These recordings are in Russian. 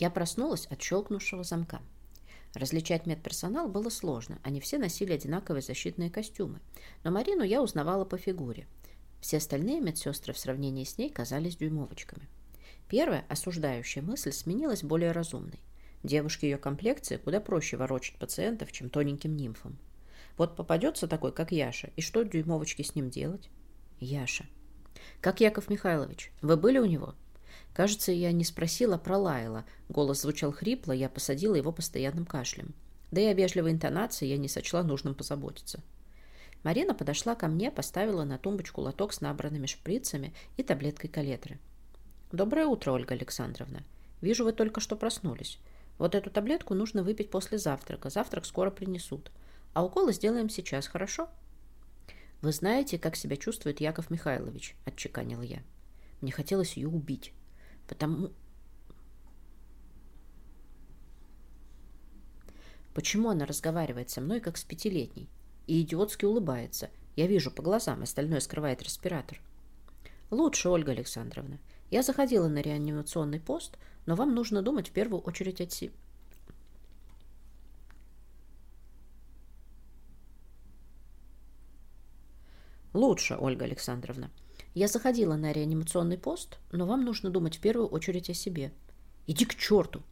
Я проснулась от щелкнувшего замка. Различать медперсонал было сложно, они все носили одинаковые защитные костюмы, но Марину я узнавала по фигуре. Все остальные медсестры в сравнении с ней казались дюймовочками. Первая, осуждающая мысль, сменилась более разумной. Девушке ее комплекции куда проще ворочать пациентов, чем тоненьким нимфам. Вот попадется такой, как Яша, и что дюймовочки с ним делать? Яша. Как Яков Михайлович, вы были у него? Кажется, я не спросила про Лайла. Голос звучал хрипло, я посадила его постоянным кашлем. Да и о вежливой интонации я не сочла нужным позаботиться. Марина подошла ко мне, поставила на тумбочку лоток с набранными шприцами и таблеткой калетры. «Доброе утро, Ольга Александровна. Вижу, вы только что проснулись. Вот эту таблетку нужно выпить после завтрака. Завтрак скоро принесут. А уколы сделаем сейчас, хорошо?» «Вы знаете, как себя чувствует Яков Михайлович?» – отчеканил я. Мне хотелось ее убить. Потому... Почему она разговаривает со мной, как с пятилетней? И идиотски улыбается. Я вижу по глазам, остальное скрывает респиратор. Лучше, Ольга Александровна. Я заходила на реанимационный пост, но вам нужно думать в первую очередь о себе. Лучше, Ольга Александровна. Я заходила на реанимационный пост, но вам нужно думать в первую очередь о себе. Иди к черту!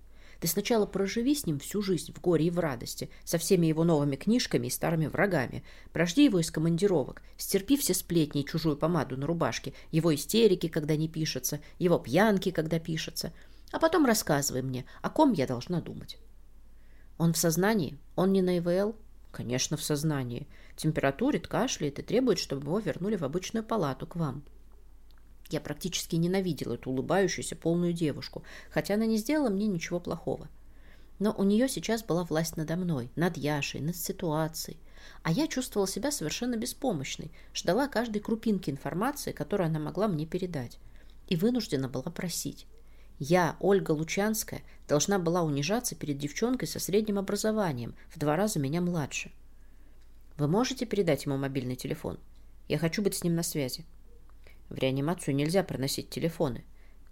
Ты сначала проживи с ним всю жизнь в горе и в радости, со всеми его новыми книжками и старыми врагами. Прожди его из командировок, стерпи все сплетни и чужую помаду на рубашке, его истерики, когда не пишется, его пьянки, когда пишется. А потом рассказывай мне, о ком я должна думать. Он в сознании? Он не на ИВЛ? Конечно, в сознании. Температурит, кашляет и требует, чтобы его вернули в обычную палату к вам. Я практически ненавидела эту улыбающуюся полную девушку, хотя она не сделала мне ничего плохого. Но у нее сейчас была власть надо мной, над Яшей, над ситуацией. А я чувствовала себя совершенно беспомощной, ждала каждой крупинки информации, которую она могла мне передать. И вынуждена была просить. Я, Ольга Лучанская, должна была унижаться перед девчонкой со средним образованием, в два раза меня младше. Вы можете передать ему мобильный телефон? Я хочу быть с ним на связи. В реанимацию нельзя проносить телефоны.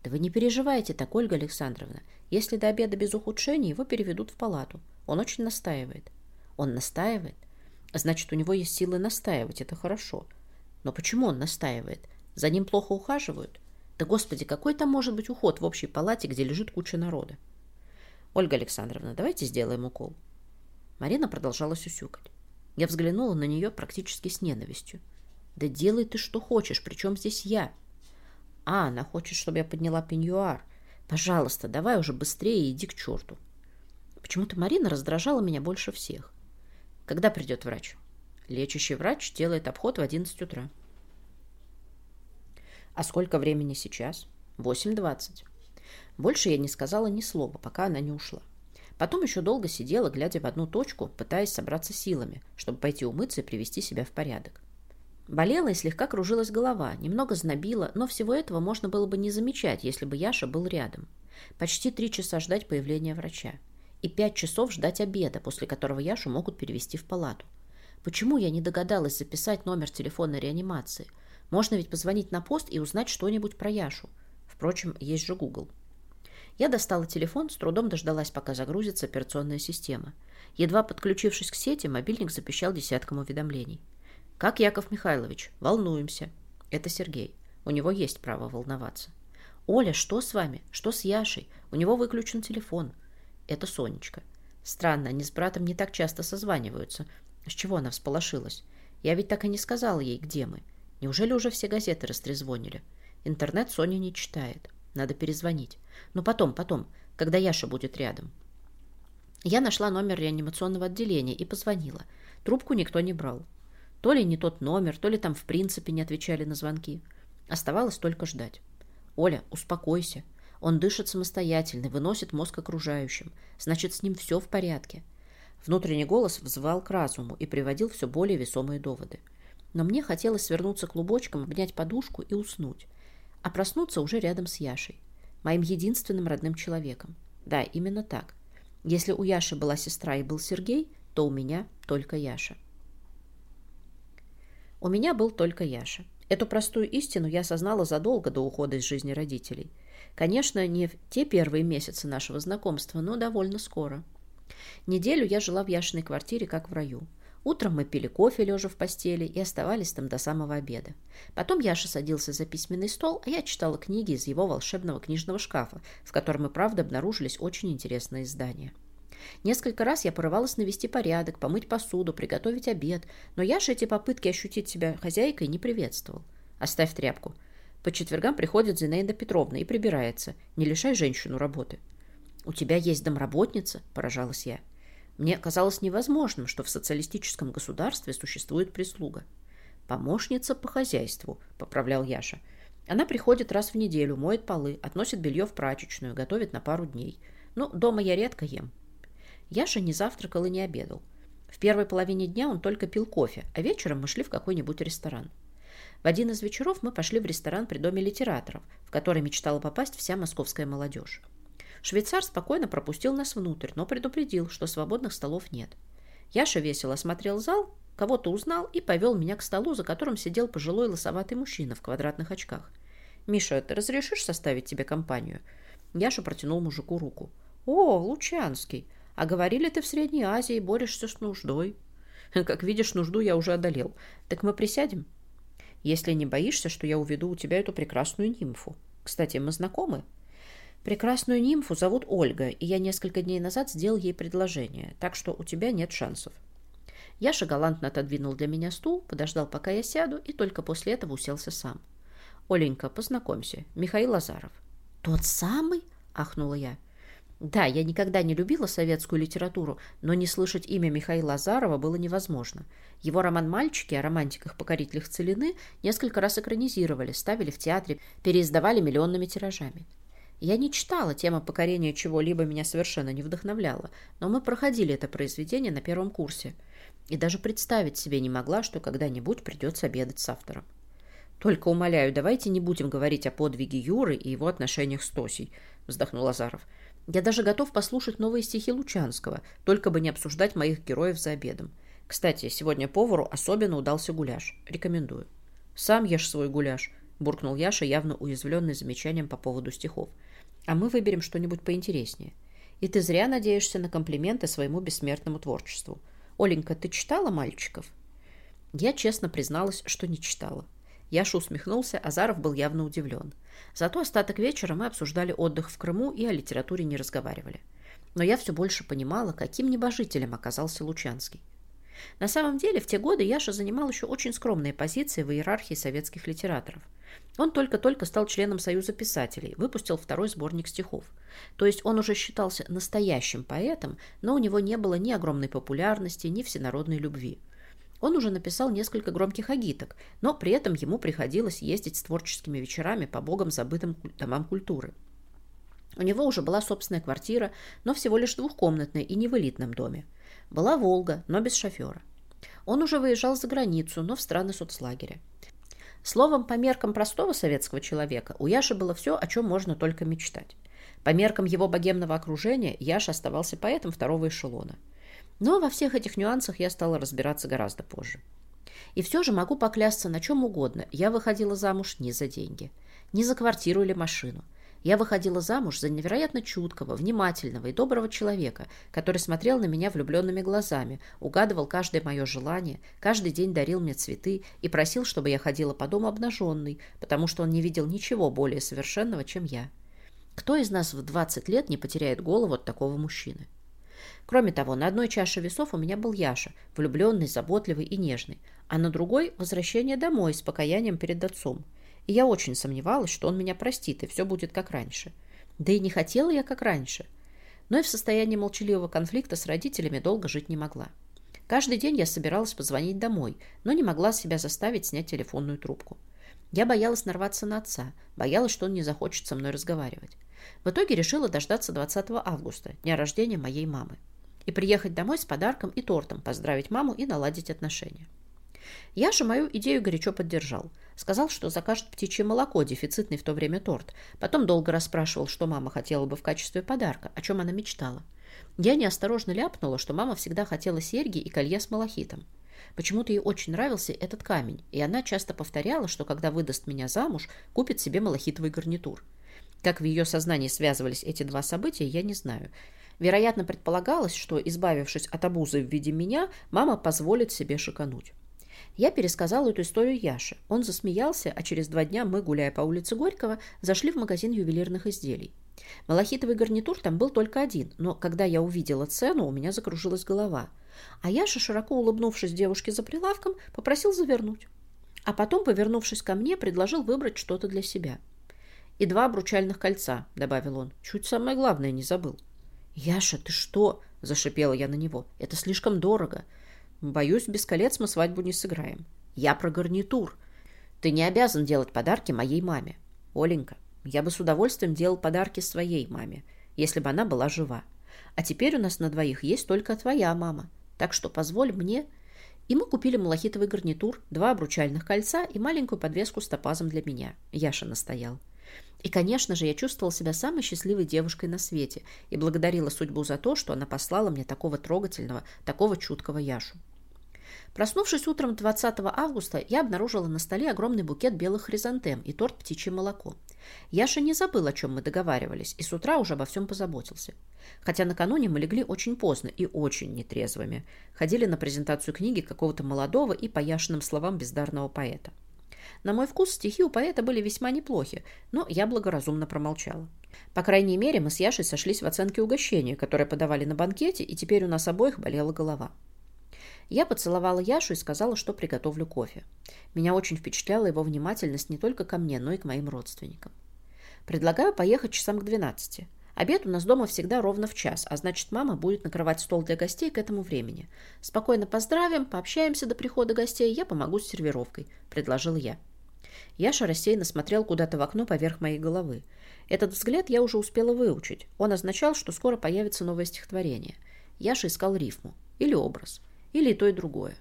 Да вы не переживайте так, Ольга Александровна. Если до обеда без ухудшений, его переведут в палату. Он очень настаивает. Он настаивает? Значит, у него есть силы настаивать, это хорошо. Но почему он настаивает? За ним плохо ухаживают? Да, господи, какой там может быть уход в общей палате, где лежит куча народа? Ольга Александровна, давайте сделаем укол. Марина продолжала сюсюкать. Я взглянула на нее практически с ненавистью. Да делай ты что хочешь, причем здесь я? А, она хочет, чтобы я подняла пеньюар. Пожалуйста, давай уже быстрее и иди к черту. Почему-то Марина раздражала меня больше всех. Когда придет врач? Лечащий врач делает обход в 11 утра. А сколько времени сейчас? 8.20. Больше я не сказала ни слова, пока она не ушла. Потом еще долго сидела, глядя в одну точку, пытаясь собраться силами, чтобы пойти умыться и привести себя в порядок. Болела и слегка кружилась голова, немного знобила, но всего этого можно было бы не замечать, если бы Яша был рядом. Почти три часа ждать появления врача. И пять часов ждать обеда, после которого Яшу могут перевести в палату. Почему я не догадалась записать номер телефона реанимации – можно ведь позвонить на пост и узнать что-нибудь про Яшу. Впрочем, есть же Google. Я достала телефон, с трудом дождалась, пока загрузится операционная система. Едва подключившись к сети, мобильник запищал десятком уведомлений. «Как Яков Михайлович? Волнуемся». Это Сергей. У него есть право волноваться. «Оля, что с вами? Что с Яшей? У него выключен телефон». Это Сонечка. Странно, они с братом не так часто созваниваются. С чего она всполошилась? Я ведь так и не сказала ей, где мы. Неужели уже все газеты растрезвонили? Интернет Соня не читает. Надо перезвонить. Но потом, потом, когда Яша будет рядом. Я нашла номер реанимационного отделения и позвонила. Трубку никто не брал. То ли не тот номер, то ли там в принципе не отвечали на звонки. Оставалось только ждать. «Оля, успокойся. Он дышит самостоятельно, выносит мозг окружающим. Значит, с ним все в порядке». Внутренний голос взывал к разуму и приводил все более весомые доводы но мне хотелось свернуться клубочком, обнять подушку и уснуть. А проснуться уже рядом с Яшей, моим единственным родным человеком. Да, именно так. Если у Яши была сестра и был Сергей, то у меня только Яша. У меня был только Яша. Эту простую истину я осознала задолго до ухода из жизни родителей. Конечно, не в те первые месяцы нашего знакомства, но довольно скоро. Неделю я жила в Яшиной квартире, как в раю. Утром мы пили кофе, лежа в постели, и оставались там до самого обеда. Потом Яша садился за письменный стол, а я читала книги из его волшебного книжного шкафа, в котором и правда обнаружились очень интересные издания. Несколько раз я порывалась навести порядок, помыть посуду, приготовить обед, но Яша эти попытки ощутить себя хозяйкой не приветствовал. «Оставь тряпку». По четвергам приходит Зинаида Петровна и прибирается. Не лишай женщину работы. «У тебя есть домработница?» – поражалась я. Мне казалось невозможным, что в социалистическом государстве существует прислуга. «Помощница по хозяйству», — поправлял Яша. Она приходит раз в неделю, моет полы, относит белье в прачечную, готовит на пару дней. Ну, дома я редко ем. Яша не завтракал и не обедал. В первой половине дня он только пил кофе, а вечером мы шли в какой-нибудь ресторан. В один из вечеров мы пошли в ресторан при Доме литераторов, в который мечтала попасть вся московская молодежь. Швейцар спокойно пропустил нас внутрь, но предупредил, что свободных столов нет. Яша весело осмотрел зал, кого-то узнал и повел меня к столу, за которым сидел пожилой лосоватый мужчина в квадратных очках. «Миша, ты разрешишь составить тебе компанию?» Яша протянул мужику руку. «О, Лучанский! А говорили, ты в Средней Азии борешься с нуждой». «Как видишь, нужду я уже одолел. Так мы присядем?» «Если не боишься, что я уведу у тебя эту прекрасную нимфу. Кстати, мы знакомы?» Прекрасную нимфу зовут Ольга, и я несколько дней назад сделал ей предложение, так что у тебя нет шансов. Яша галантно отодвинул для меня стул, подождал, пока я сяду, и только после этого уселся сам. «Оленька, познакомься, Михаил Лазаров». «Тот самый?» – ахнула я. Да, я никогда не любила советскую литературу, но не слышать имя Михаила Азарова было невозможно. Его роман «Мальчики» о романтиках-покорителях целины несколько раз экранизировали, ставили в театре, переиздавали миллионными тиражами. Я не читала, тема покорения чего-либо меня совершенно не вдохновляла, но мы проходили это произведение на первом курсе. И даже представить себе не могла, что когда-нибудь придется обедать с автором. «Только умоляю, давайте не будем говорить о подвиге Юры и его отношениях с Тосей», — вздохнул Азаров. «Я даже готов послушать новые стихи Лучанского, только бы не обсуждать моих героев за обедом. Кстати, сегодня повару особенно удался гуляш. Рекомендую». «Сам ешь свой гуляш», — буркнул Яша, явно уязвленный замечанием по поводу стихов а мы выберем что-нибудь поинтереснее. И ты зря надеешься на комплименты своему бессмертному творчеству. Оленька, ты читала «Мальчиков»?» Я честно призналась, что не читала. Яша усмехнулся, Азаров был явно удивлен. Зато остаток вечера мы обсуждали отдых в Крыму и о литературе не разговаривали. Но я все больше понимала, каким небожителем оказался Лучанский. На самом деле, в те годы Яша занимал еще очень скромные позиции в иерархии советских литераторов – он только-только стал членом Союза писателей, выпустил второй сборник стихов. То есть он уже считался настоящим поэтом, но у него не было ни огромной популярности, ни всенародной любви. Он уже написал несколько громких агиток, но при этом ему приходилось ездить с творческими вечерами по богам забытым домам культуры. У него уже была собственная квартира, но всего лишь двухкомнатная и не в элитном доме. Была «Волга», но без шофера. Он уже выезжал за границу, но в страны соцлагеря. Словом, по меркам простого советского человека у Яши было все, о чем можно только мечтать. По меркам его богемного окружения Яша оставался поэтом второго эшелона. Но во всех этих нюансах я стала разбираться гораздо позже. И все же могу поклясться на чем угодно, я выходила замуж не за деньги, не за квартиру или машину – я выходила замуж за невероятно чуткого, внимательного и доброго человека, который смотрел на меня влюбленными глазами, угадывал каждое мое желание, каждый день дарил мне цветы и просил, чтобы я ходила по дому обнаженной, потому что он не видел ничего более совершенного, чем я. Кто из нас в 20 лет не потеряет голову от такого мужчины? Кроме того, на одной чаше весов у меня был Яша, влюбленный, заботливый и нежный, а на другой – возвращение домой с покаянием перед отцом – и я очень сомневалась, что он меня простит, и все будет как раньше. Да и не хотела я как раньше. Но и в состоянии молчаливого конфликта с родителями долго жить не могла. Каждый день я собиралась позвонить домой, но не могла себя заставить снять телефонную трубку. Я боялась нарваться на отца, боялась, что он не захочет со мной разговаривать. В итоге решила дождаться 20 августа, дня рождения моей мамы, и приехать домой с подарком и тортом, поздравить маму и наладить отношения. Яша мою идею горячо поддержал. Сказал, что закажет птичье молоко, дефицитный в то время торт. Потом долго расспрашивал, что мама хотела бы в качестве подарка, о чем она мечтала. Я неосторожно ляпнула, что мама всегда хотела серьги и колье с малахитом. Почему-то ей очень нравился этот камень, и она часто повторяла, что когда выдаст меня замуж, купит себе малахитовый гарнитур. Как в ее сознании связывались эти два события, я не знаю. Вероятно, предполагалось, что, избавившись от обузы в виде меня, мама позволит себе шикануть. Я пересказала эту историю Яше. Он засмеялся, а через два дня мы, гуляя по улице Горького, зашли в магазин ювелирных изделий. Малахитовый гарнитур там был только один, но когда я увидела цену, у меня закружилась голова. А Яша, широко улыбнувшись девушке за прилавком, попросил завернуть. А потом, повернувшись ко мне, предложил выбрать что-то для себя. «И два обручальных кольца», — добавил он. «Чуть самое главное не забыл». «Яша, ты что?» – зашипела я на него. «Это слишком дорого. Боюсь, без колец мы свадьбу не сыграем. Я про гарнитур. Ты не обязан делать подарки моей маме. Оленька, я бы с удовольствием делал подарки своей маме, если бы она была жива. А теперь у нас на двоих есть только твоя мама. Так что позволь мне...» И мы купили малахитовый гарнитур, два обручальных кольца и маленькую подвеску с топазом для меня. Яша настоял. И, конечно же, я чувствовала себя самой счастливой девушкой на свете и благодарила судьбу за то, что она послала мне такого трогательного, такого чуткого Яшу. Проснувшись утром 20 августа, я обнаружила на столе огромный букет белых хризантем и торт «Птичье молоко». Яша не забыл, о чем мы договаривались, и с утра уже обо всем позаботился. Хотя накануне мы легли очень поздно и очень нетрезвыми. Ходили на презентацию книги какого-то молодого и по Яшиным словам бездарного поэта. На мой вкус стихи у поэта были весьма неплохи, но я благоразумно промолчала. По крайней мере, мы с Яшей сошлись в оценке угощения, которое подавали на банкете, и теперь у нас обоих болела голова. Я поцеловала Яшу и сказала, что приготовлю кофе. Меня очень впечатляла его внимательность не только ко мне, но и к моим родственникам. Предлагаю поехать часам к 12. Обед у нас дома всегда ровно в час, а значит, мама будет накрывать стол для гостей к этому времени. Спокойно поздравим, пообщаемся до прихода гостей, я помогу с сервировкой», — предложил я. Яша рассеянно смотрел куда-то в окно поверх моей головы. Этот взгляд я уже успела выучить. Он означал, что скоро появится новое стихотворение. Яша искал рифму. Или образ. Или и то, и другое.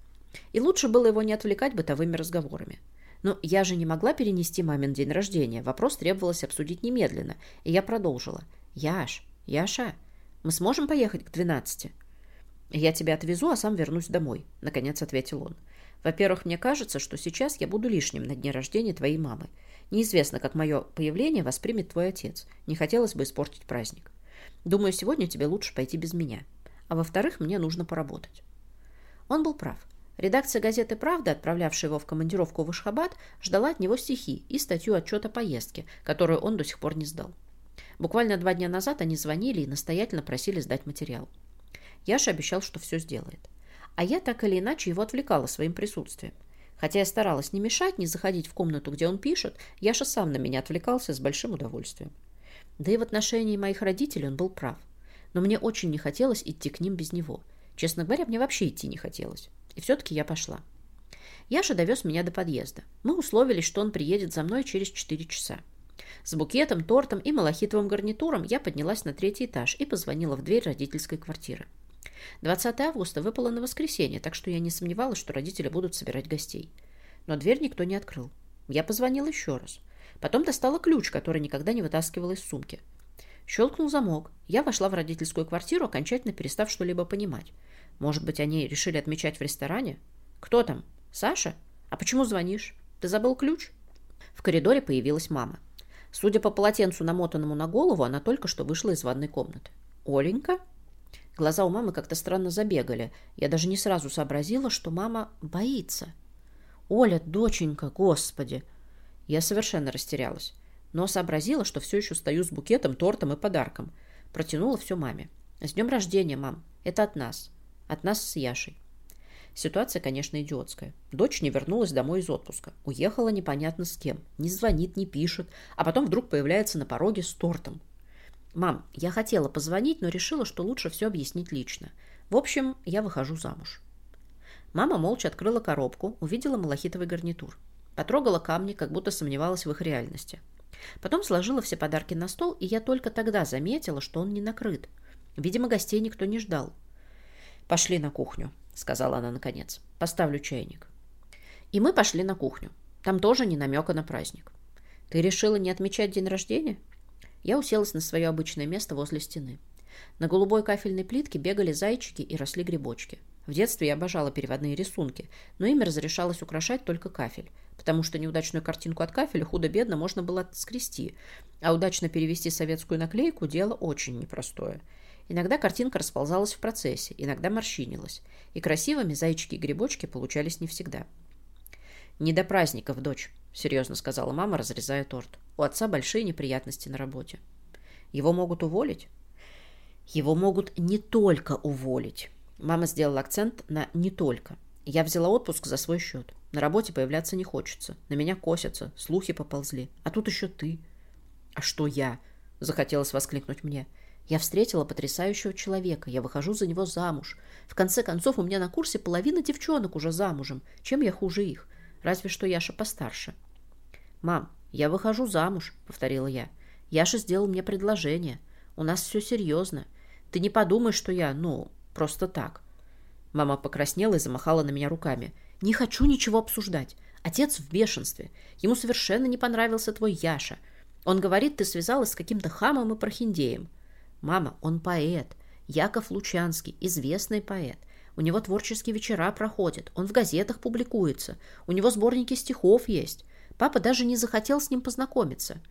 И лучше было его не отвлекать бытовыми разговорами. Но я же не могла перенести мамин день рождения. Вопрос требовалось обсудить немедленно. И я продолжила. «Яш, Яша, мы сможем поехать к двенадцати?» «Я тебя отвезу, а сам вернусь домой», — наконец ответил он. «Во-первых, мне кажется, что сейчас я буду лишним на дне рождения твоей мамы. Неизвестно, как мое появление воспримет твой отец. Не хотелось бы испортить праздник. Думаю, сегодня тебе лучше пойти без меня. А во-вторых, мне нужно поработать». Он был прав. Редакция газеты «Правда», отправлявшая его в командировку в Ашхабад, ждала от него стихи и статью отчета поездки, которую он до сих пор не сдал. Буквально два дня назад они звонили и настоятельно просили сдать материал. Яша обещал, что все сделает. А я так или иначе его отвлекала своим присутствием. Хотя я старалась не мешать, не заходить в комнату, где он пишет, Яша сам на меня отвлекался с большим удовольствием. Да и в отношении моих родителей он был прав. Но мне очень не хотелось идти к ним без него. Честно говоря, мне вообще идти не хотелось. И все-таки я пошла. Яша довез меня до подъезда. Мы условились, что он приедет за мной через 4 часа. С букетом, тортом и малахитовым гарнитуром я поднялась на третий этаж и позвонила в дверь родительской квартиры. 20 августа выпало на воскресенье, так что я не сомневалась, что родители будут собирать гостей. Но дверь никто не открыл. Я позвонила еще раз. Потом достала ключ, который никогда не вытаскивала из сумки. Щелкнул замок. Я вошла в родительскую квартиру, окончательно перестав что-либо понимать. Может быть, они решили отмечать в ресторане? Кто там? Саша? А почему звонишь? Ты забыл ключ? В коридоре появилась мама. Судя по полотенцу, намотанному на голову, она только что вышла из ванной комнаты. «Оленька?» Глаза у мамы как-то странно забегали. Я даже не сразу сообразила, что мама боится. «Оля, доченька, господи!» Я совершенно растерялась, но сообразила, что все еще стою с букетом, тортом и подарком. Протянула все маме. «С днем рождения, мам! Это от нас. От нас с Яшей». Ситуация, конечно, идиотская. Дочь не вернулась домой из отпуска. Уехала непонятно с кем. Не звонит, не пишет. А потом вдруг появляется на пороге с тортом. «Мам, я хотела позвонить, но решила, что лучше все объяснить лично. В общем, я выхожу замуж». Мама молча открыла коробку, увидела малахитовый гарнитур. Потрогала камни, как будто сомневалась в их реальности. Потом сложила все подарки на стол, и я только тогда заметила, что он не накрыт. Видимо, гостей никто не ждал. «Пошли на кухню», — сказала она наконец. «Поставлю чайник». И мы пошли на кухню. Там тоже не намека на праздник. «Ты решила не отмечать день рождения?» Я уселась на свое обычное место возле стены. На голубой кафельной плитке бегали зайчики и росли грибочки. В детстве я обожала переводные рисунки, но ими разрешалось украшать только кафель. потому что неудачную картинку от кафеля худо-бедно можно было скрести, а удачно перевести советскую наклейку – дело очень непростое. Иногда картинка расползалась в процессе, иногда морщинилась, и красивыми зайчики-грибочки получались не всегда. «Не до праздников, дочь», — серьезно сказала мама, разрезая торт. «У отца большие неприятности на работе». «Его могут уволить?» «Его могут не только уволить». Мама сделала акцент на «не только». Я взяла отпуск за свой счет. На работе появляться не хочется. На меня косятся, слухи поползли. А тут еще ты. «А что я?» — захотелось воскликнуть мне. Я встретила потрясающего человека. Я выхожу за него замуж. В конце концов, у меня на курсе половина девчонок уже замужем. Чем я хуже их? Разве что Яша постарше. «Мам, я выхожу замуж», — повторила я. «Яша сделал мне предложение. У нас все серьезно. Ты не подумай, что я, ну, просто так». Мама покраснела и замахала на меня руками. «Не хочу ничего обсуждать. Отец в бешенстве. Ему совершенно не понравился твой Яша. Он говорит, ты связалась с каким-то хамом и прохиндеем. Мама, он поэт. Яков Лучанский, известный поэт. У него творческие вечера проходят, он в газетах публикуется, у него сборники стихов есть. Папа даже не захотел с ним познакомиться.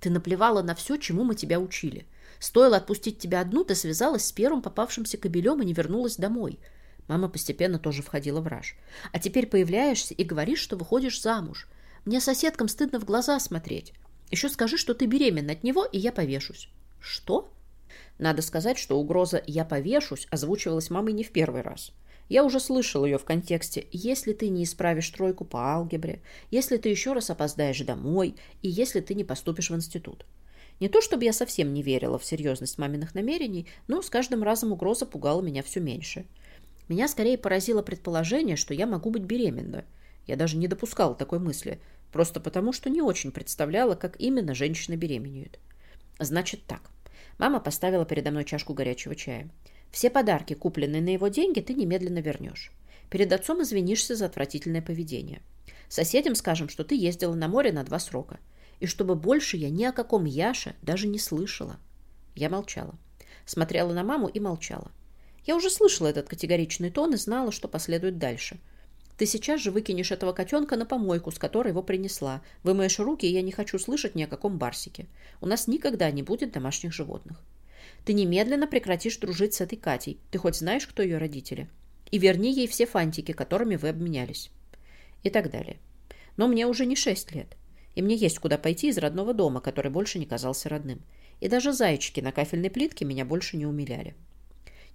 Ты наплевала на все, чему мы тебя учили. Стоило отпустить тебя одну, ты связалась с первым попавшимся кобелем и не вернулась домой. Мама постепенно тоже входила в раж. А теперь появляешься и говоришь, что выходишь замуж. Мне соседкам стыдно в глаза смотреть. Еще скажи, что ты беременна от него, и я повешусь. Что? Надо сказать, что угроза «я повешусь» озвучивалась мамой не в первый раз. Я уже слышал ее в контексте «если ты не исправишь тройку по алгебре», «если ты еще раз опоздаешь домой» и «если ты не поступишь в институт». Не то чтобы я совсем не верила в серьезность маминых намерений, но с каждым разом угроза пугала меня все меньше. Меня скорее поразило предположение, что я могу быть беременна. Я даже не допускала такой мысли, просто потому, что не очень представляла, как именно женщина беременеют. Значит так. Мама поставила передо мной чашку горячего чая. Все подарки, купленные на его деньги, ты немедленно вернешь. Перед отцом извинишься за отвратительное поведение. Соседям скажем, что ты ездила на море на два срока. И чтобы больше я ни о каком Яше даже не слышала. Я молчала. Смотрела на маму и молчала. Я уже слышала этот категоричный тон и знала, что последует дальше – ты сейчас же выкинешь этого котенка на помойку, с которой его принесла. Вымоешь руки, и я не хочу слышать ни о каком барсике. У нас никогда не будет домашних животных. Ты немедленно прекратишь дружить с этой Катей. Ты хоть знаешь, кто ее родители? И верни ей все фантики, которыми вы обменялись. И так далее. Но мне уже не шесть лет. И мне есть куда пойти из родного дома, который больше не казался родным. И даже зайчики на кафельной плитке меня больше не умиляли.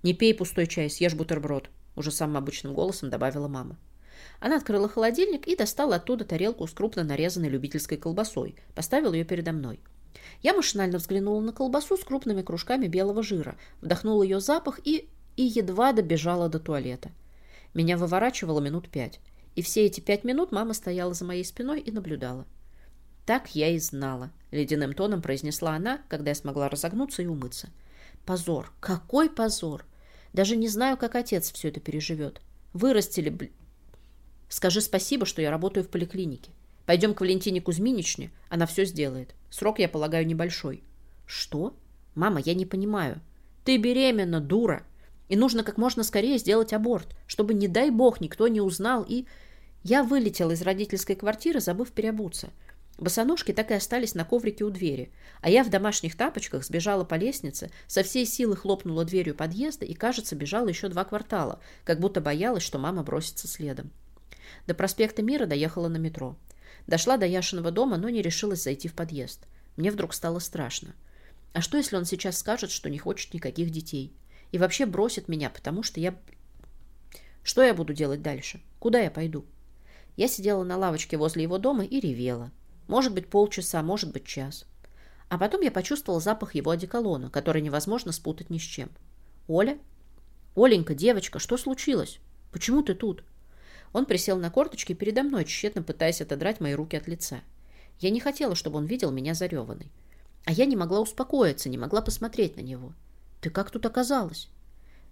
«Не пей пустой чай, съешь бутерброд», — уже самым обычным голосом добавила мама. Она открыла холодильник и достала оттуда тарелку с крупно нарезанной любительской колбасой. Поставила ее передо мной. Я машинально взглянула на колбасу с крупными кружками белого жира, вдохнула ее запах и... и едва добежала до туалета. Меня выворачивало минут пять. И все эти пять минут мама стояла за моей спиной и наблюдала. «Так я и знала», — ледяным тоном произнесла она, когда я смогла разогнуться и умыться. «Позор! Какой позор! Даже не знаю, как отец все это переживет. Вырастили, Скажи спасибо, что я работаю в поликлинике. Пойдем к Валентине Кузьминичне, она все сделает. Срок, я полагаю, небольшой. Что? Мама, я не понимаю. Ты беременна, дура. И нужно как можно скорее сделать аборт, чтобы, не дай бог, никто не узнал. И я вылетела из родительской квартиры, забыв переобуться. Босоножки так и остались на коврике у двери, а я в домашних тапочках сбежала по лестнице, со всей силы хлопнула дверью подъезда и, кажется, бежала еще два квартала, как будто боялась, что мама бросится следом. До проспекта Мира доехала на метро. Дошла до Яшиного дома, но не решилась зайти в подъезд. Мне вдруг стало страшно. А что, если он сейчас скажет, что не хочет никаких детей? И вообще бросит меня, потому что я... Что я буду делать дальше? Куда я пойду? Я сидела на лавочке возле его дома и ревела. Может быть, полчаса, может быть, час. А потом я почувствовала запах его одеколона, который невозможно спутать ни с чем. «Оля? Оленька, девочка, что случилось? Почему ты тут?» Он присел на корточки передо мной, тщетно пытаясь отодрать мои руки от лица. Я не хотела, чтобы он видел меня зареванной. А я не могла успокоиться, не могла посмотреть на него. «Ты как тут оказалась?»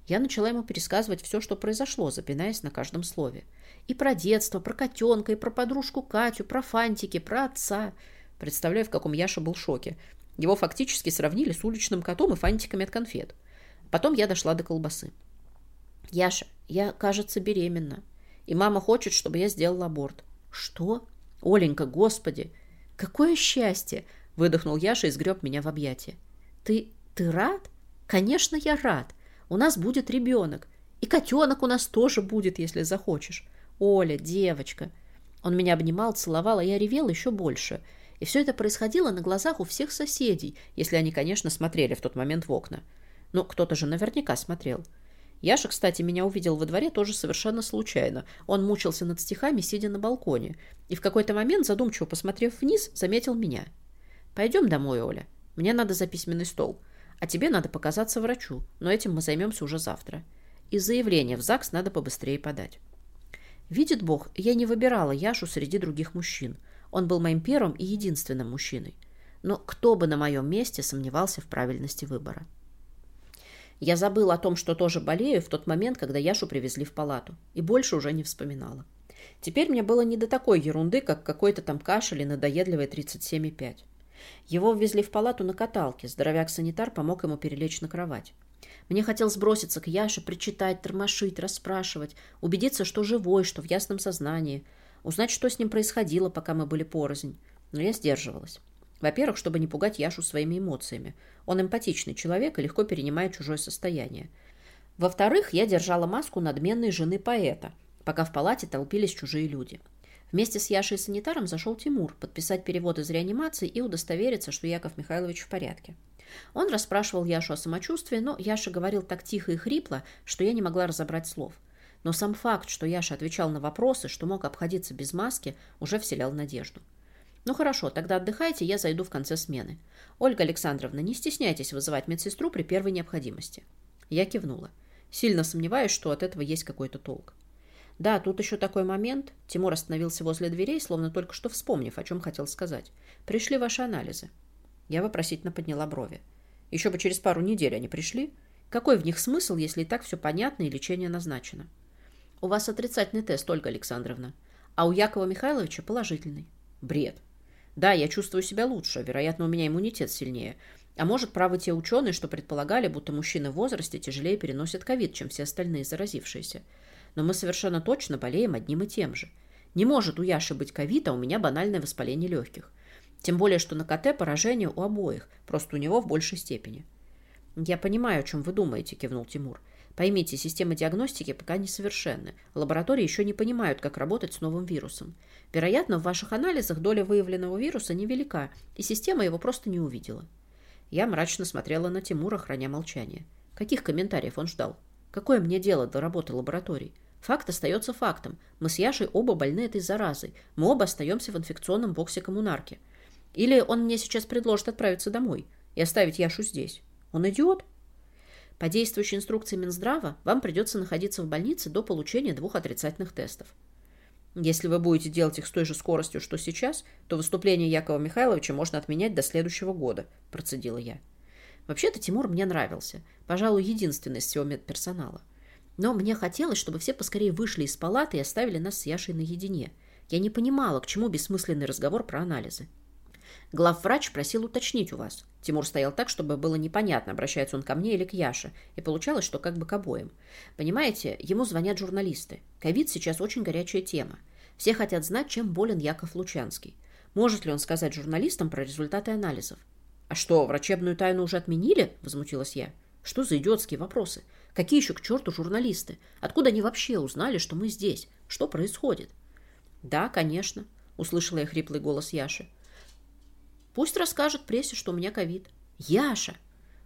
Я начала ему пересказывать все, что произошло, запинаясь на каждом слове. И про детство, про котенка, и про подружку Катю, про фантики, про отца. Представляю, в каком Яша был шоке. Его фактически сравнили с уличным котом и фантиками от конфет. Потом я дошла до колбасы. «Яша, я, кажется, беременна. И мама хочет, чтобы я сделала аборт. Что? Оленька, господи, какое счастье! Выдохнул Яша и сгреб меня в объятия. Ты, ты рад? Конечно, я рад. У нас будет ребенок. И котенок у нас тоже будет, если захочешь. Оля, девочка. Он меня обнимал, целовал, а я ревела еще больше. И все это происходило на глазах у всех соседей, если они, конечно, смотрели в тот момент в окна. Ну, кто-то же наверняка смотрел. Яша, кстати, меня увидел во дворе тоже совершенно случайно. Он мучился над стихами, сидя на балконе. И в какой-то момент, задумчиво посмотрев вниз, заметил меня. «Пойдем домой, Оля. Мне надо за письменный стол. А тебе надо показаться врачу, но этим мы займемся уже завтра. И заявление в ЗАГС надо побыстрее подать». Видит Бог, я не выбирала Яшу среди других мужчин. Он был моим первым и единственным мужчиной. Но кто бы на моем месте сомневался в правильности выбора. Я забыла о том, что тоже болею в тот момент, когда Яшу привезли в палату, и больше уже не вспоминала. Теперь мне было не до такой ерунды, как какой-то там кашель и надоедливый 37,5. Его ввезли в палату на каталке, здоровяк-санитар помог ему перелечь на кровать. Мне хотелось броситься к Яше, причитать, тормошить, расспрашивать, убедиться, что живой, что в ясном сознании, узнать, что с ним происходило, пока мы были порознь. Но я сдерживалась. Во-первых, чтобы не пугать Яшу своими эмоциями. Он эмпатичный человек и легко перенимает чужое состояние. Во-вторых, я держала маску надменной жены поэта, пока в палате толпились чужие люди. Вместе с Яшей и санитаром зашел Тимур подписать перевод из реанимации и удостовериться, что Яков Михайлович в порядке. Он расспрашивал Яшу о самочувствии, но Яша говорил так тихо и хрипло, что я не могла разобрать слов. Но сам факт, что Яша отвечал на вопросы, что мог обходиться без маски, уже вселял надежду. Ну хорошо, тогда отдыхайте, я зайду в конце смены. Ольга Александровна, не стесняйтесь вызывать медсестру при первой необходимости. Я кивнула. Сильно сомневаюсь, что от этого есть какой-то толк. Да, тут еще такой момент. Тимур остановился возле дверей, словно только что вспомнив, о чем хотел сказать. Пришли ваши анализы. Я вопросительно подняла брови. Еще бы через пару недель они пришли. Какой в них смысл, если и так все понятно и лечение назначено? У вас отрицательный тест, Ольга Александровна. А у Якова Михайловича положительный. Бред. Да, я чувствую себя лучше, вероятно, у меня иммунитет сильнее. А может, правы те ученые, что предполагали, будто мужчины в возрасте тяжелее переносят ковид, чем все остальные заразившиеся. Но мы совершенно точно болеем одним и тем же. Не может у Яши быть ковид, а у меня банальное воспаление легких. Тем более, что на КТ поражение у обоих, просто у него в большей степени. «Я понимаю, о чем вы думаете», – кивнул Тимур. Поймите, системы диагностики пока несовершенны. Лаборатории еще не понимают, как работать с новым вирусом. Вероятно, в ваших анализах доля выявленного вируса невелика, и система его просто не увидела. Я мрачно смотрела на Тимура, храня молчание. Каких комментариев он ждал? Какое мне дело до работы лабораторий? Факт остается фактом. Мы с Яшей оба больны этой заразой. Мы оба остаемся в инфекционном боксе коммунарки. Или он мне сейчас предложит отправиться домой и оставить Яшу здесь. Он идиот? По действующей инструкции Минздрава вам придется находиться в больнице до получения двух отрицательных тестов. Если вы будете делать их с той же скоростью, что сейчас, то выступление Якова Михайловича можно отменять до следующего года, процедила я. Вообще-то Тимур мне нравился. Пожалуй, единственный из всего медперсонала. Но мне хотелось, чтобы все поскорее вышли из палаты и оставили нас с Яшей наедине. Я не понимала, к чему бессмысленный разговор про анализы. Главврач просил уточнить у вас. Тимур стоял так, чтобы было непонятно, обращается он ко мне или к Яше. И получалось, что как бы к обоим. Понимаете, ему звонят журналисты. Ковид сейчас очень горячая тема. Все хотят знать, чем болен Яков Лучанский. Может ли он сказать журналистам про результаты анализов? «А что, врачебную тайну уже отменили?» – возмутилась я. «Что за идиотские вопросы? Какие еще к черту журналисты? Откуда они вообще узнали, что мы здесь? Что происходит?» «Да, конечно», – услышала я хриплый голос Яши. Пусть расскажет прессе, что у меня ковид. Яша!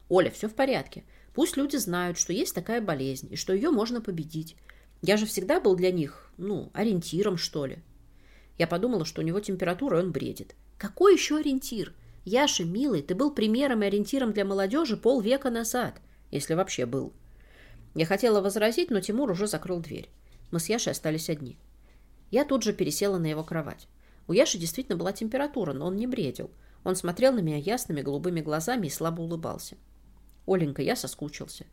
Оля, все в порядке. Пусть люди знают, что есть такая болезнь, и что ее можно победить. Я же всегда был для них, ну, ориентиром, что ли. Я подумала, что у него температура, и он бредит. Какой еще ориентир? Яша, милый, ты был примером и ориентиром для молодежи полвека назад, если вообще был. Я хотела возразить, но Тимур уже закрыл дверь. Мы с Яшей остались одни. Я тут же пересела на его кровать. У Яши действительно была температура, но он не бредил. Он смотрел на меня ясными голубыми глазами и слабо улыбался. «Оленька, я соскучился».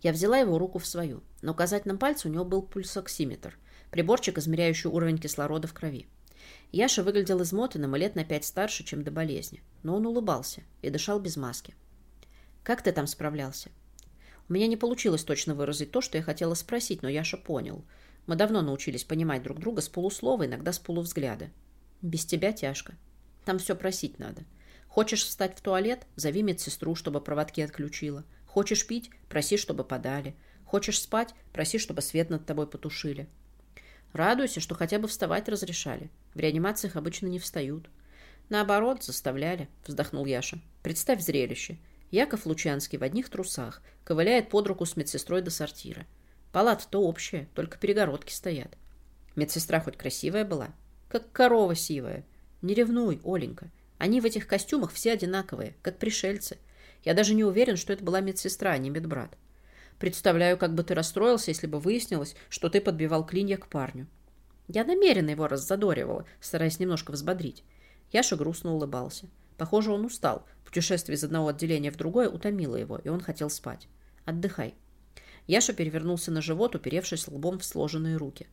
Я взяла его руку в свою. На указательном пальце у него был пульсоксиметр, приборчик, измеряющий уровень кислорода в крови. Яша выглядел измотанным и лет на пять старше, чем до болезни, но он улыбался и дышал без маски. «Как ты там справлялся?» У меня не получилось точно выразить то, что я хотела спросить, но Яша понял. Мы давно научились понимать друг друга с полуслова, иногда с полувзгляда. Без тебя тяжко. Там все просить надо. Хочешь встать в туалет? Зови медсестру, чтобы проводки отключила. Хочешь пить? Проси, чтобы подали. Хочешь спать? Проси, чтобы свет над тобой потушили. Радуйся, что хотя бы вставать разрешали. В реанимациях обычно не встают. Наоборот, заставляли, вздохнул Яша. Представь зрелище. Яков Лучанский в одних трусах ковыляет под руку с медсестрой до сортира. Палата-то общая, только перегородки стоят. Медсестра хоть красивая была? Как корова сивая. Не ревнуй, Оленька. Они в этих костюмах все одинаковые, как пришельцы. Я даже не уверен, что это была медсестра, а не медбрат. Представляю, как бы ты расстроился, если бы выяснилось, что ты подбивал клинья к парню. Я намеренно его раззадоривала, стараясь немножко взбодрить. Яша грустно улыбался. Похоже, он устал. Путешествие из одного отделения в другое утомило его, и он хотел спать. «Отдыхай». Яша перевернулся на живот, уперевшись лбом в сложенные руки.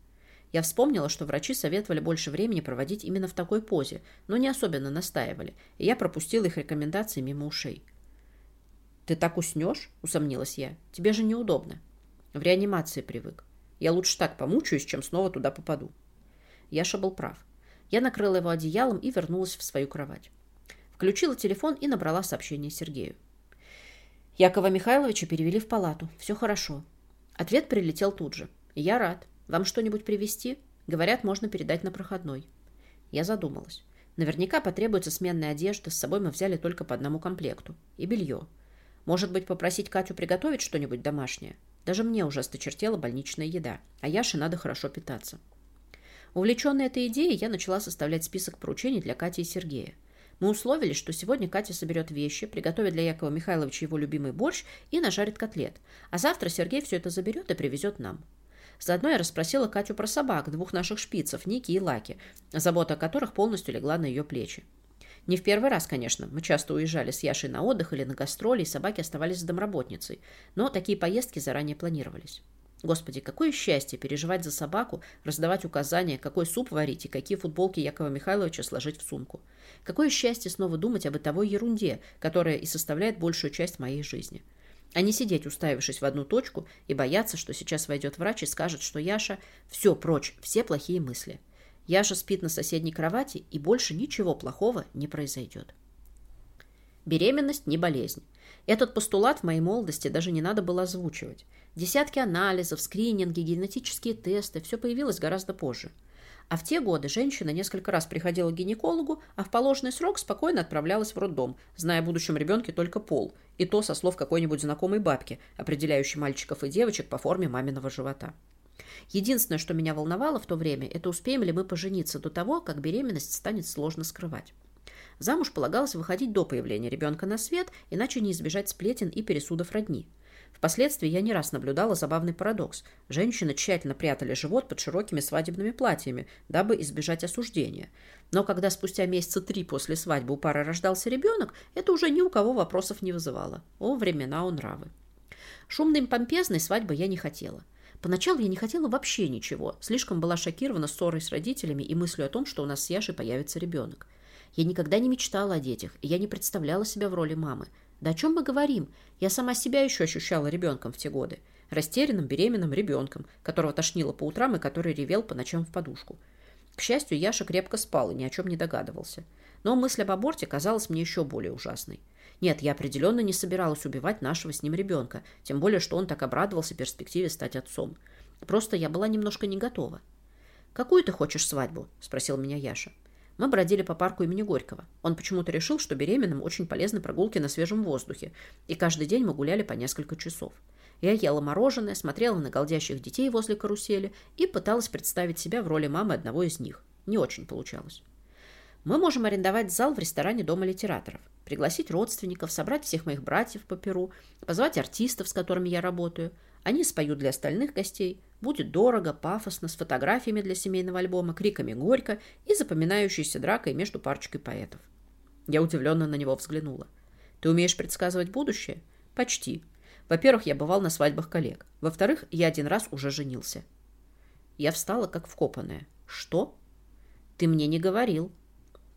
Я вспомнила, что врачи советовали больше времени проводить именно в такой позе, но не особенно настаивали, и я пропустила их рекомендации мимо ушей. «Ты так уснешь?» – усомнилась я. «Тебе же неудобно». В реанимации привык. Я лучше так помучаюсь, чем снова туда попаду. Яша был прав. Я накрыла его одеялом и вернулась в свою кровать. Включила телефон и набрала сообщение Сергею. Якова Михайловича перевели в палату. Все хорошо. Ответ прилетел тут же. Я рад. Вам что-нибудь привезти? Говорят, можно передать на проходной. Я задумалась. Наверняка потребуется сменная одежда, с собой мы взяли только по одному комплекту. И белье. Может быть, попросить Катю приготовить что-нибудь домашнее? Даже мне уже осточертела больничная еда, а Яше надо хорошо питаться. Увлеченная этой идеей, я начала составлять список поручений для Кати и Сергея. Мы условились, что сегодня Катя соберет вещи, приготовит для Якова Михайловича его любимый борщ и нажарит котлет. А завтра Сергей все это заберет и привезет нам. Заодно я расспросила Катю про собак, двух наших шпицев, Ники и Лаки, забота о которых полностью легла на ее плечи. Не в первый раз, конечно. Мы часто уезжали с Яшей на отдых или на гастроли, и собаки оставались с домработницей. Но такие поездки заранее планировались. Господи, какое счастье переживать за собаку, раздавать указания, какой суп варить и какие футболки Якова Михайловича сложить в сумку. Какое счастье снова думать о бытовой ерунде, которая и составляет большую часть моей жизни. А не сидеть, уставившись в одну точку, и бояться, что сейчас войдет врач и скажет, что Яша все прочь, все плохие мысли. Яша спит на соседней кровати, и больше ничего плохого не произойдет. Беременность не болезнь. Этот постулат в моей молодости даже не надо было озвучивать. Десятки анализов, скрининги, генетические тесты – все появилось гораздо позже. А в те годы женщина несколько раз приходила к гинекологу, а в положенный срок спокойно отправлялась в роддом, зная о будущем ребенке только пол, и то со слов какой-нибудь знакомой бабки, определяющей мальчиков и девочек по форме маминого живота. Единственное, что меня волновало в то время, это успеем ли мы пожениться до того, как беременность станет сложно скрывать. Замуж полагалось выходить до появления ребенка на свет, иначе не избежать сплетен и пересудов родни. Впоследствии я не раз наблюдала забавный парадокс. Женщины тщательно прятали живот под широкими свадебными платьями, дабы избежать осуждения. Но когда спустя месяца три после свадьбы у пары рождался ребенок, это уже ни у кого вопросов не вызывало. О, времена у нравы. Шумной помпезной свадьбы я не хотела. Поначалу я не хотела вообще ничего, слишком была шокирована ссорой с родителями и мыслью о том, что у нас с Яшей появится ребенок. Я никогда не мечтала о детях, и я не представляла себя в роли мамы. Да о чем мы говорим? Я сама себя еще ощущала ребенком в те годы. Растерянным, беременным ребенком, которого тошнило по утрам и который ревел по ночам в подушку. К счастью, Яша крепко спал и ни о чем не догадывался. Но мысль об аборте казалась мне еще более ужасной. Нет, я определенно не собиралась убивать нашего с ним ребенка, тем более, что он так обрадовался перспективе стать отцом. Просто я была немножко не готова. «Какую ты хочешь свадьбу?» – спросил меня Яша. Мы бродили по парку имени Горького. Он почему-то решил, что беременным очень полезны прогулки на свежем воздухе, и каждый день мы гуляли по несколько часов. Я ела мороженое, смотрела на голдящих детей возле карусели и пыталась представить себя в роли мамы одного из них. Не очень получалось. Мы можем арендовать зал в ресторане Дома литераторов, пригласить родственников, собрать всех моих братьев по Перу, позвать артистов, с которыми я работаю. Они споют для остальных гостей. Будет дорого, пафосно, с фотографиями для семейного альбома, криками горько и запоминающейся дракой между парочкой поэтов. Я удивленно на него взглянула. «Ты умеешь предсказывать будущее?» «Почти. Во-первых, я бывал на свадьбах коллег. Во-вторых, я один раз уже женился». Я встала, как вкопанная. «Что?» «Ты мне не говорил».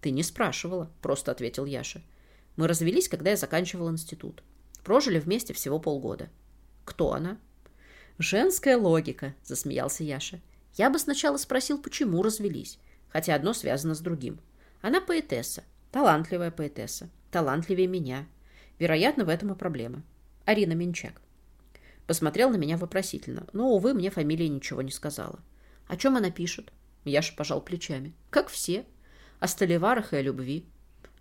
«Ты не спрашивала», — просто ответил Яша. «Мы развелись, когда я заканчивал институт. Прожили вместе всего полгода». «Кто она?» «Женская логика», — засмеялся Яша. «Я бы сначала спросил, почему развелись. хотя одно связано с другим. Она поэтесса, талантливая поэтесса, талантливее меня. Вероятно, в этом и проблема. Арина Минчак. Посмотрел на меня вопросительно, но, увы, мне фамилия ничего не сказала. О чем она пишет? Яша пожал плечами. Как все. О столеварах и о любви.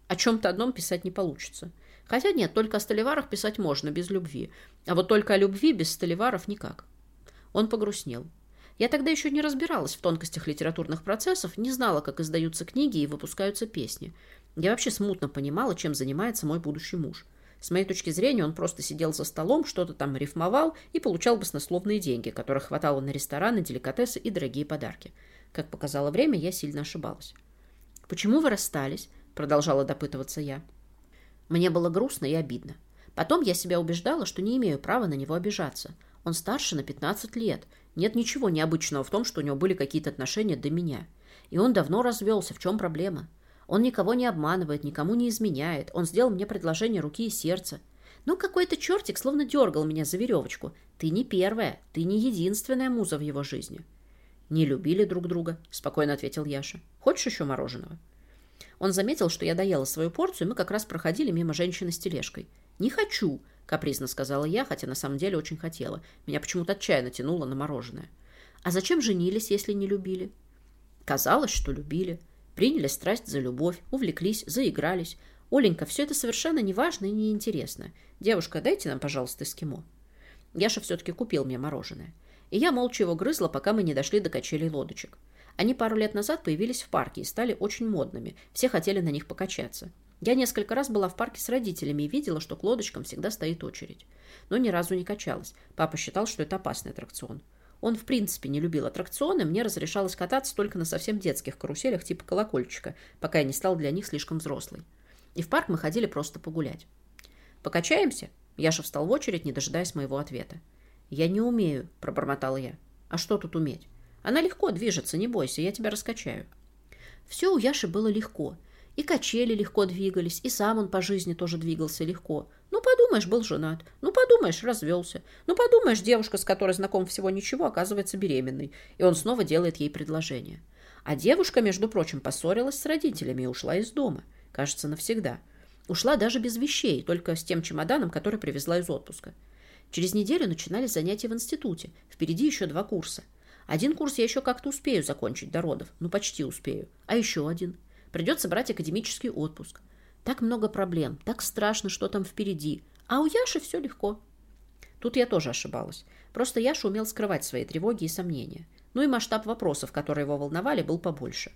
О чем-то одном писать не получится. Хотя нет, только о столеварах писать можно, без любви. А вот только о любви без столеваров никак. Он погрустнел. Я тогда еще не разбиралась в тонкостях литературных процессов, не знала, как издаются книги и выпускаются песни. Я вообще смутно понимала, чем занимается мой будущий муж. С моей точки зрения, он просто сидел за столом, что-то там рифмовал и получал баснословные деньги, которых хватало на рестораны, деликатесы и дорогие подарки. Как показало время, я сильно ошибалась. «Почему вы расстались?» – продолжала допытываться я. Мне было грустно и обидно. Потом я себя убеждала, что не имею права на него обижаться. Он старше на 15 лет. Нет ничего необычного в том, что у него были какие-то отношения до меня. И он давно развелся. В чем проблема? Он никого не обманывает, никому не изменяет. Он сделал мне предложение руки и сердца. Ну, какой-то чертик словно дергал меня за веревочку. Ты не первая, ты не единственная муза в его жизни. Не любили друг друга, спокойно ответил Яша. Хочешь еще мороженого? Он заметил, что я доела свою порцию, и мы как раз проходили мимо женщины с тележкой. «Не хочу», — капризно сказала я, хотя на самом деле очень хотела. Меня почему-то отчаянно тянуло на мороженое. «А зачем женились, если не любили?» Казалось, что любили. Приняли страсть за любовь, увлеклись, заигрались. Оленька, все это совершенно неважно и неинтересно. Девушка, дайте нам, пожалуйста, эскимо. Яша все-таки купил мне мороженое. И я молча его грызла, пока мы не дошли до качелей лодочек. Они пару лет назад появились в парке и стали очень модными. Все хотели на них покачаться. Я несколько раз была в парке с родителями и видела, что к лодочкам всегда стоит очередь. Но ни разу не качалась. Папа считал, что это опасный аттракцион. Он, в принципе, не любил аттракционы, мне разрешалось кататься только на совсем детских каруселях типа колокольчика, пока я не стал для них слишком взрослой. И в парк мы ходили просто погулять. «Покачаемся?» Яша встал в очередь, не дожидаясь моего ответа. «Я не умею», — пробормотала я. «А что тут уметь? Она легко движется, не бойся, я тебя раскачаю». Все у Яши было легко. И качели легко двигались, и сам он по жизни тоже двигался легко. Ну, подумаешь, был женат. Ну, подумаешь, развелся. Ну, подумаешь, девушка, с которой знаком всего ничего, оказывается беременной. И он снова делает ей предложение. А девушка, между прочим, поссорилась с родителями и ушла из дома. Кажется, навсегда. Ушла даже без вещей, только с тем чемоданом, который привезла из отпуска. Через неделю начинались занятия в институте. Впереди еще два курса. Один курс я еще как-то успею закончить до родов. Ну, почти успею. А еще один. Придется брать академический отпуск. Так много проблем, так страшно, что там впереди. А у Яши все легко. Тут я тоже ошибалась. Просто Яша умел скрывать свои тревоги и сомнения. Ну и масштаб вопросов, которые его волновали, был побольше.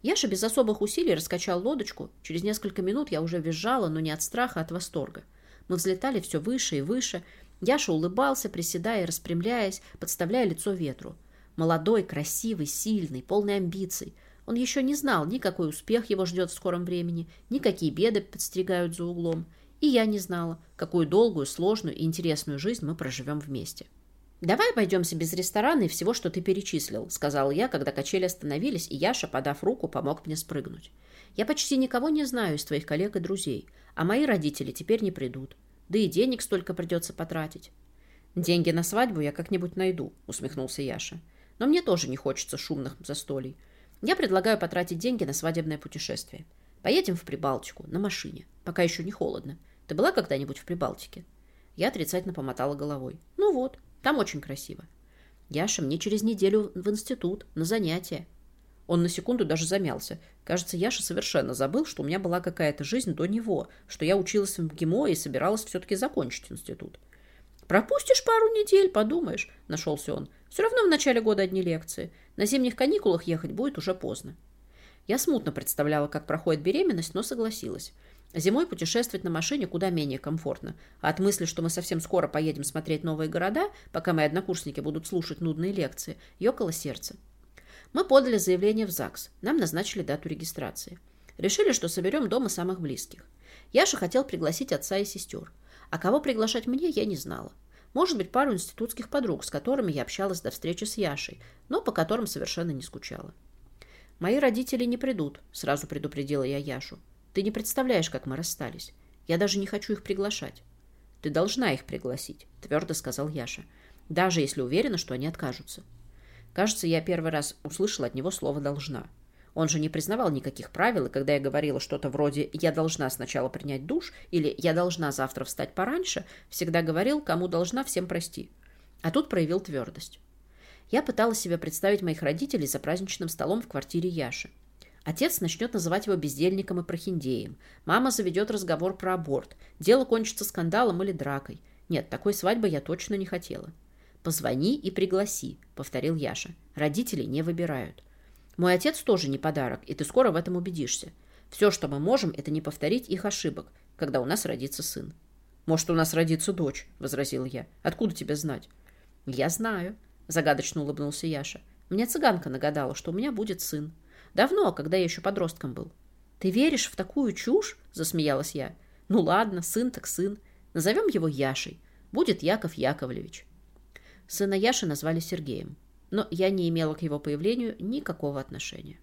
Яша без особых усилий раскачал лодочку. Через несколько минут я уже визжала, но не от страха, а от восторга. Мы взлетали все выше и выше. Яша улыбался, приседая и распрямляясь, подставляя лицо ветру. Молодой, красивый, сильный, полный амбиций. Он еще не знал, ни какой успех его ждет в скором времени, ни какие беды подстерегают за углом. И я не знала, какую долгую, сложную и интересную жизнь мы проживем вместе. «Давай обойдемся без ресторана и всего, что ты перечислил», — сказал я, когда качели остановились, и Яша, подав руку, помог мне спрыгнуть. «Я почти никого не знаю из твоих коллег и друзей, а мои родители теперь не придут. Да и денег столько придется потратить». «Деньги на свадьбу я как-нибудь найду», — усмехнулся Яша. «Но мне тоже не хочется шумных застолий. Я предлагаю потратить деньги на свадебное путешествие. Поедем в Прибалтику на машине, пока еще не холодно. Ты была когда-нибудь в Прибалтике? Я отрицательно помотала головой. Ну вот, там очень красиво. Яша, мне через неделю в институт, на занятия. Он на секунду даже замялся. Кажется, Яша совершенно забыл, что у меня была какая-то жизнь до него, что я училась в МГИМО и собиралась все-таки закончить институт. «Пропустишь пару недель, подумаешь», — нашелся он. «Все равно в начале года одни лекции. На зимних каникулах ехать будет уже поздно. Я смутно представляла, как проходит беременность, но согласилась. Зимой путешествовать на машине куда менее комфортно. А от мысли, что мы совсем скоро поедем смотреть новые города, пока мои однокурсники будут слушать нудные лекции, ёкало сердце. Мы подали заявление в ЗАГС. Нам назначили дату регистрации. Решили, что соберем дома самых близких. Яша хотел пригласить отца и сестер. А кого приглашать мне, я не знала. Может быть, пару институтских подруг, с которыми я общалась до встречи с Яшей, но по которым совершенно не скучала. «Мои родители не придут», — сразу предупредила я Яшу. «Ты не представляешь, как мы расстались. Я даже не хочу их приглашать». «Ты должна их пригласить», — твердо сказал Яша, «даже если уверена, что они откажутся». Кажется, я первый раз услышала от него слово «должна». Он же не признавал никаких правил, и когда я говорила что-то вроде «я должна сначала принять душ» или «я должна завтра встать пораньше», всегда говорил «кому должна, всем прости». А тут проявил твердость. Я пыталась себе представить моих родителей за праздничным столом в квартире Яши. Отец начнет называть его бездельником и прохиндеем. Мама заведет разговор про аборт. Дело кончится скандалом или дракой. Нет, такой свадьбы я точно не хотела. «Позвони и пригласи», — повторил Яша. «Родители не выбирают». «Мой отец тоже не подарок, и ты скоро в этом убедишься. Все, что мы можем, это не повторить их ошибок, когда у нас родится сын». «Может, у нас родится дочь», — возразил я. «Откуда тебе знать?» «Я знаю», — загадочно улыбнулся Яша. «Мне цыганка нагадала, что у меня будет сын. Давно, когда я еще подростком был». «Ты веришь в такую чушь?» — засмеялась я. «Ну ладно, сын так сын. Назовем его Яшей. Будет Яков Яковлевич». Сына Яши назвали Сергеем, но я не имела к его появлению никакого отношения.